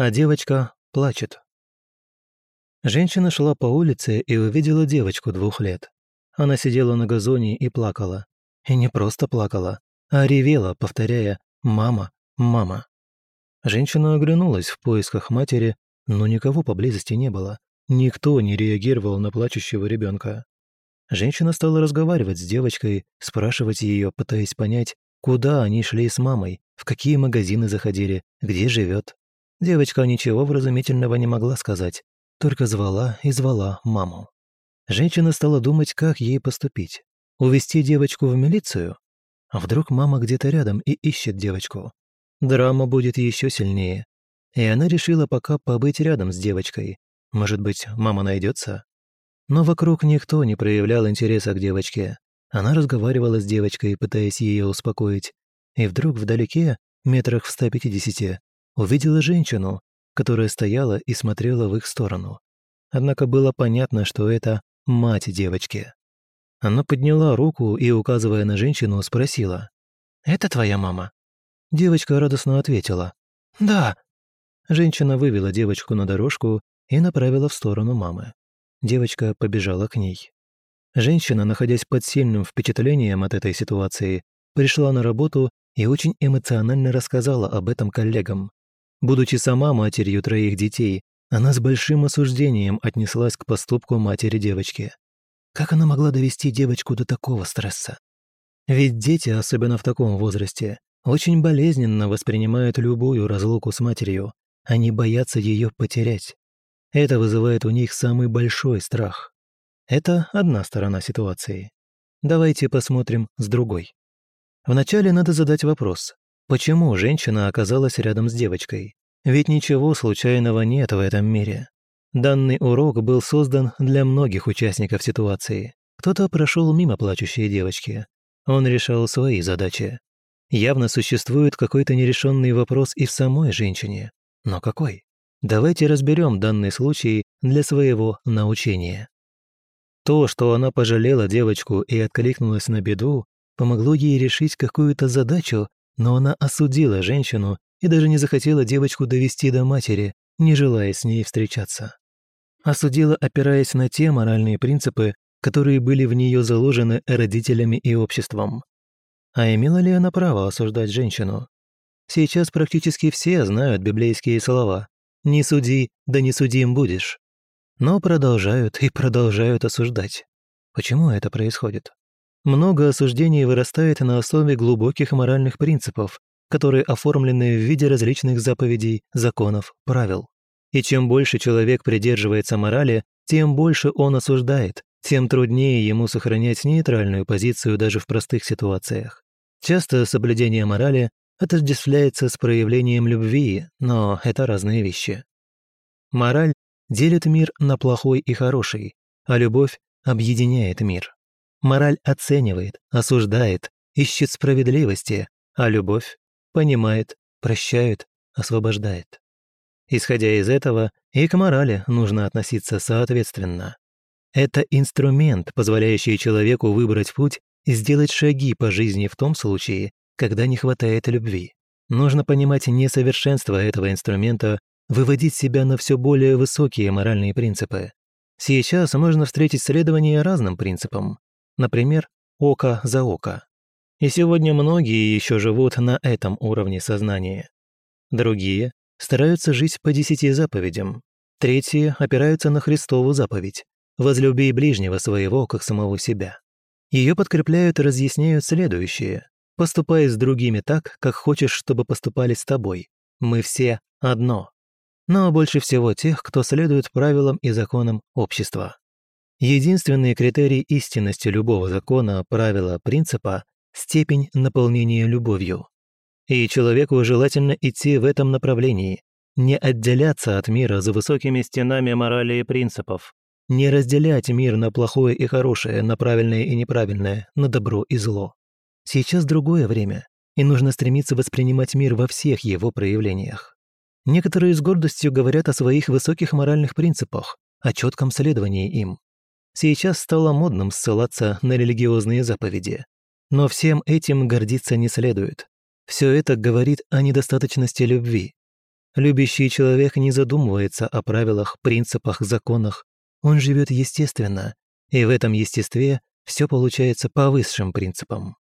а девочка плачет. Женщина шла по улице и увидела девочку двух лет. Она сидела на газоне и плакала. И не просто плакала, а ревела, повторяя «мама, мама». Женщина оглянулась в поисках матери, но никого поблизости не было. Никто не реагировал на плачущего ребенка. Женщина стала разговаривать с девочкой, спрашивать ее, пытаясь понять, куда они шли с мамой, в какие магазины заходили, где живет. Девочка ничего вразумительного не могла сказать, только звала и звала маму. Женщина стала думать, как ей поступить. Увести девочку в милицию? А вдруг мама где-то рядом и ищет девочку? Драма будет еще сильнее. И она решила пока побыть рядом с девочкой. Может быть, мама найдется? Но вокруг никто не проявлял интереса к девочке. Она разговаривала с девочкой, пытаясь ее успокоить. И вдруг вдалеке, метрах в 150, увидела женщину, которая стояла и смотрела в их сторону. Однако было понятно, что это мать девочки. Она подняла руку и, указывая на женщину, спросила. «Это твоя мама?» Девочка радостно ответила. «Да». Женщина вывела девочку на дорожку и направила в сторону мамы. Девочка побежала к ней. Женщина, находясь под сильным впечатлением от этой ситуации, пришла на работу и очень эмоционально рассказала об этом коллегам. Будучи сама матерью троих детей, она с большим осуждением отнеслась к поступку матери девочки. Как она могла довести девочку до такого стресса? Ведь дети, особенно в таком возрасте, очень болезненно воспринимают любую разлуку с матерью. Они боятся ее потерять. Это вызывает у них самый большой страх. Это одна сторона ситуации. Давайте посмотрим с другой. Вначале надо задать вопрос, почему женщина оказалась рядом с девочкой? Ведь ничего случайного нет в этом мире. Данный урок был создан для многих участников ситуации. Кто-то прошел мимо плачущей девочки. Он решал свои задачи. Явно существует какой-то нерешенный вопрос и в самой женщине. Но какой? Давайте разберем данный случай для своего научения. То, что она пожалела девочку и откликнулась на беду, помогло ей решить какую-то задачу, но она осудила женщину и даже не захотела девочку довести до матери, не желая с ней встречаться. Осудила, опираясь на те моральные принципы, которые были в нее заложены родителями и обществом. А имела ли она право осуждать женщину? Сейчас практически все знают библейские слова «Не суди, да не судим будешь». Но продолжают и продолжают осуждать. Почему это происходит? Много осуждений вырастает на основе глубоких моральных принципов, которые оформлены в виде различных заповедей, законов, правил. И чем больше человек придерживается морали, тем больше он осуждает, тем труднее ему сохранять нейтральную позицию даже в простых ситуациях. Часто соблюдение морали отождествляется с проявлением любви, но это разные вещи. Мораль делит мир на плохой и хороший, а любовь объединяет мир. Мораль оценивает, осуждает, ищет справедливости, а любовь понимает, прощает, освобождает. Исходя из этого, и к морали нужно относиться соответственно. Это инструмент, позволяющий человеку выбрать путь и сделать шаги по жизни в том случае, когда не хватает любви. Нужно понимать несовершенство этого инструмента, выводить себя на все более высокие моральные принципы. Сейчас можно встретить следование разным принципам. Например, око за око. И сегодня многие еще живут на этом уровне сознания. Другие стараются жить по десяти заповедям. Третьи опираются на Христову заповедь «Возлюби ближнего своего, как самого себя». Ее подкрепляют и разъясняют следующее. Поступай с другими так, как хочешь, чтобы поступали с тобой. Мы все одно. Но больше всего тех, кто следует правилам и законам общества. Единственный критерий истинности любого закона, правила, принципа – степень наполнения любовью. И человеку желательно идти в этом направлении, не отделяться от мира за высокими стенами морали и принципов, не разделять мир на плохое и хорошее, на правильное и неправильное, на добро и зло. Сейчас другое время, и нужно стремиться воспринимать мир во всех его проявлениях. Некоторые с гордостью говорят о своих высоких моральных принципах, о четком следовании им. Сейчас стало модным ссылаться на религиозные заповеди. Но всем этим гордиться не следует. Все это говорит о недостаточности любви. Любящий человек не задумывается о правилах, принципах, законах. Он живет естественно, и в этом естестве все получается по высшим принципам.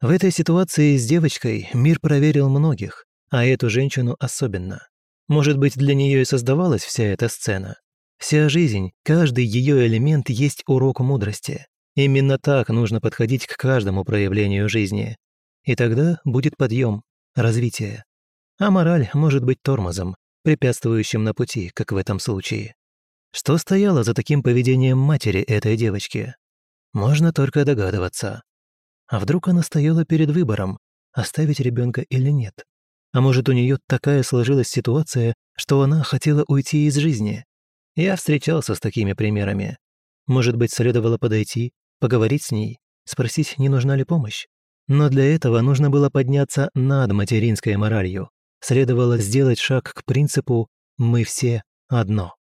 В этой ситуации с девочкой мир проверил многих, а эту женщину особенно. Может быть, для нее и создавалась вся эта сцена. Вся жизнь, каждый ее элемент есть урок мудрости. Именно так нужно подходить к каждому проявлению жизни. И тогда будет подъем, развитие. А мораль может быть тормозом, препятствующим на пути, как в этом случае. Что стояло за таким поведением матери этой девочки? Можно только догадываться. А вдруг она стояла перед выбором, оставить ребенка или нет? А может, у нее такая сложилась ситуация, что она хотела уйти из жизни? Я встречался с такими примерами. Может быть, следовало подойти, поговорить с ней, спросить, не нужна ли помощь? Но для этого нужно было подняться над материнской моралью. Следовало сделать шаг к принципу «мы все одно».